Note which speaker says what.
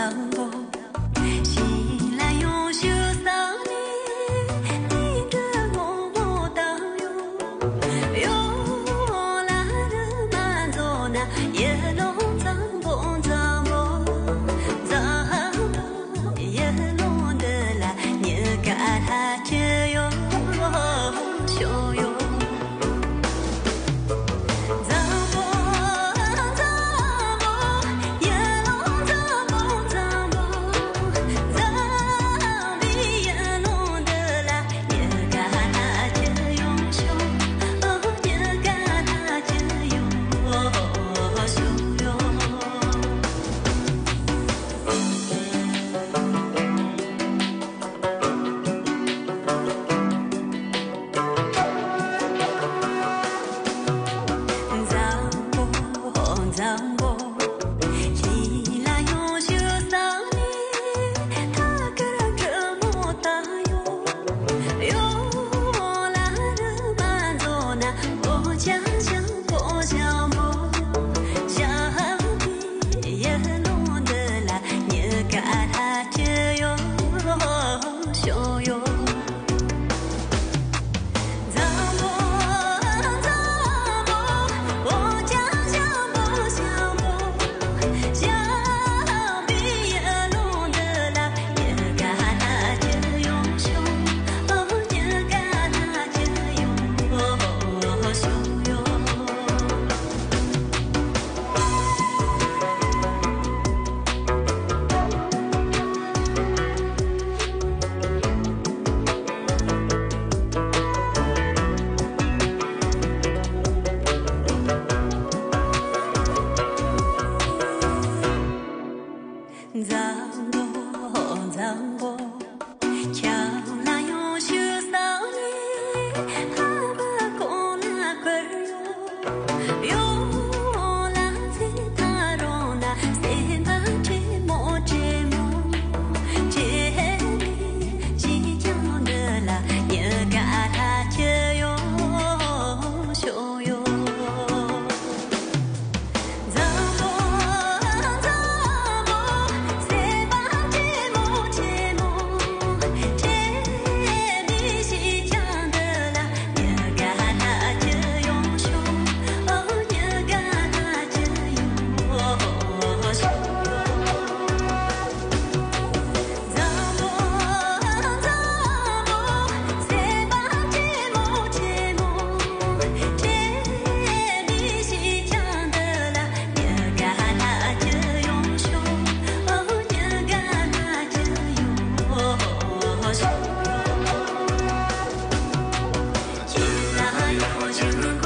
Speaker 1: 漂泊醒来又想到你你的目光不达哟拉的走过，走过 General.